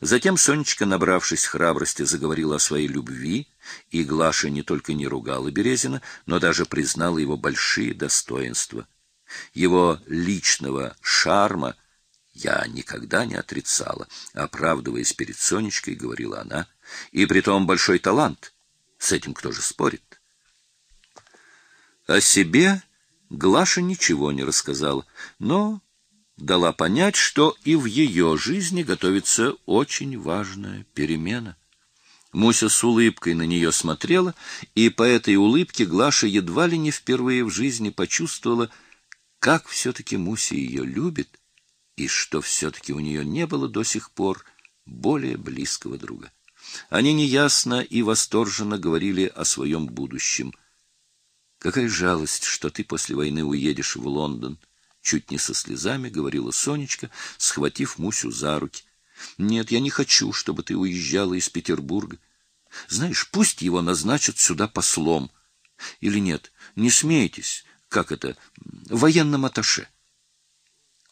Затем Сонечка, набравшись храбрости, заговорила о своей любви, и Глаша не только не ругала Березина, но даже признала его большие достоинства. Его личного шарма я никогда не отрицала, оправдываясь перед Сонечкой, говорила она, и притом большой талант. С этим кто же спорит? О себе Глаша ничего не рассказала, но дала понять, что и в ее жизни готовится очень важная перемена. Муся с улыбкой на нее смотрела, и по этой улыбке Глаша едва ли не впервые в жизни почувствовала, как все-таки Муся ее любит, и что все-таки у нее не было до сих пор более близкого друга. Они неясно и восторженно говорили о своем будущем. «Какая жалость, что ты после войны уедешь в Лондон!» Чуть не со слезами говорила Сонечка, схватив Мусю за руки. «Нет, я не хочу, чтобы ты уезжала из Петербурга. Знаешь, пусть его назначат сюда послом. Или нет, не смейтесь, как это, военным атташе.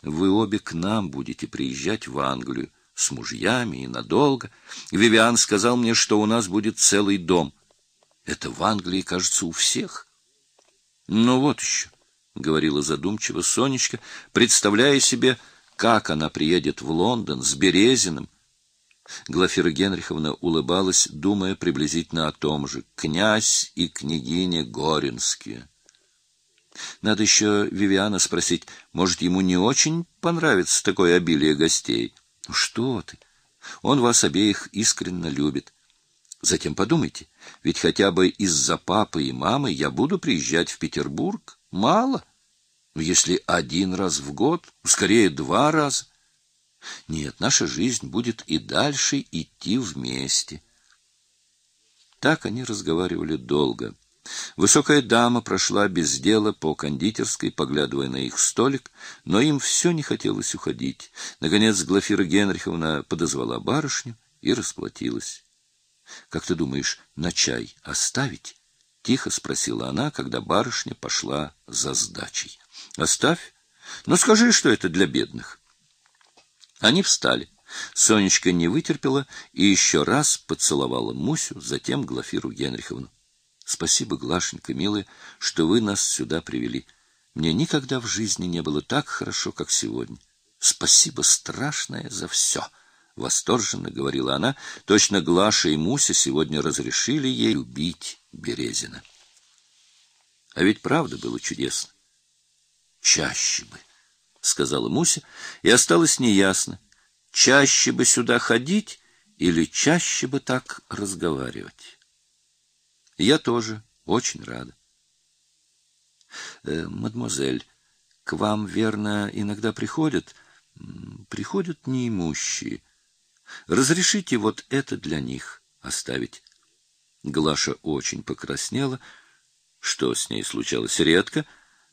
Вы обе к нам будете приезжать в Англию с мужьями и надолго. Вивиан сказал мне, что у нас будет целый дом. Это в Англии, кажется, у всех. Ну вот еще, — говорила задумчиво Сонечка, представляя себе, как она приедет в Лондон с Березиным. Глафира Генриховна улыбалась, думая приблизительно о том же. Князь и княгиня Горинские. Надо еще Вивиана спросить, может, ему не очень понравится такое обилие гостей. Ну что ты? Он вас обеих искренне любит. Затем подумайте, ведь хотя бы из-за папы и мамы я буду приезжать в Петербург. Мало. Но если один раз в год, скорее два раза. Нет, наша жизнь будет и дальше идти вместе. Так они разговаривали долго. Высокая дама прошла без дела по кондитерской, поглядывая на их столик, но им все не хотелось уходить. Наконец Глафира Генриховна подозвала барышню и расплатилась. — Как ты думаешь, на чай оставить? — тихо спросила она, когда барышня пошла за сдачей. — Оставь. Но скажи, что это для бедных. Они встали. Сонечка не вытерпела и еще раз поцеловала Мусю, затем Глафиру Генриховну. Спасибо, Глашенька, милая, что вы нас сюда привели. Мне никогда в жизни не было так хорошо, как сегодня. Спасибо страшное за все. Восторженно говорила она. Точно Глаша и Муся сегодня разрешили ей убить Березина. А ведь правда было чудесно. Чаще бы, сказала Муся, и осталось неясно, чаще бы сюда ходить или чаще бы так разговаривать. Я тоже очень рада. Э, мадемуазель, к вам, верно, иногда приходят, приходят неимущие. Разрешите вот это для них оставить. Глаша очень покраснела, что с ней случалось редко.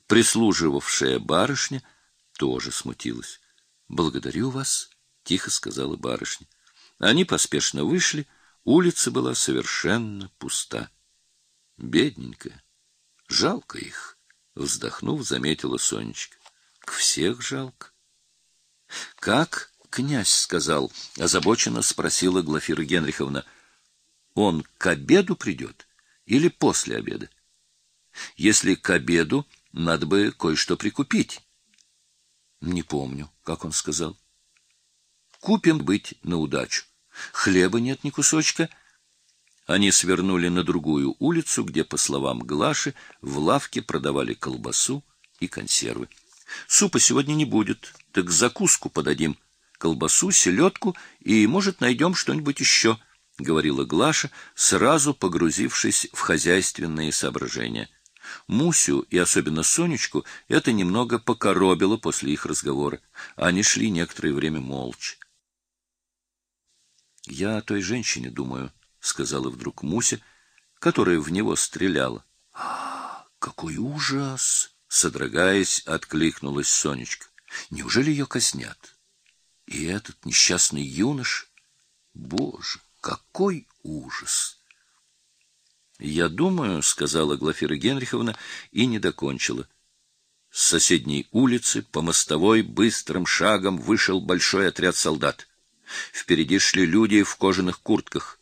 Прислуживавшая барышня тоже смутилась. Благодарю вас, тихо сказала барышня. Они поспешно вышли, улица была совершенно пуста. Бедненькая. Жалко их, вздохнув, заметила Сонечка. К всех жалко. Как князь сказал, озабоченно спросила Глафира Генриховна. Он к обеду придет или после обеда? Если к обеду, надо бы кое-что прикупить. Не помню, как он сказал. Купим быть на удачу. Хлеба нет ни кусочка, они свернули на другую улицу, где, по словам Глаши, в лавке продавали колбасу и консервы. Супа сегодня не будет, так закуску подадим. Колбасу, селедку и, может, найдем что-нибудь еще, — говорила Глаша, сразу погрузившись в хозяйственные соображения. Мусю и особенно Сонечку это немного покоробило после их разговора. Они шли некоторое время молча. — Я о той женщине думаю, сказала вдруг Муся, которая в него стреляла. «А, какой ужас, содрогаясь, откликнулась Сонечка. Неужели ее казнят? И этот несчастный юнош, боже, какой ужас. Я думаю, сказала Глафира Генриховна и не докончила. С соседней улицы по мостовой быстрым шагом вышел большой отряд солдат. Впереди шли люди в кожаных куртках.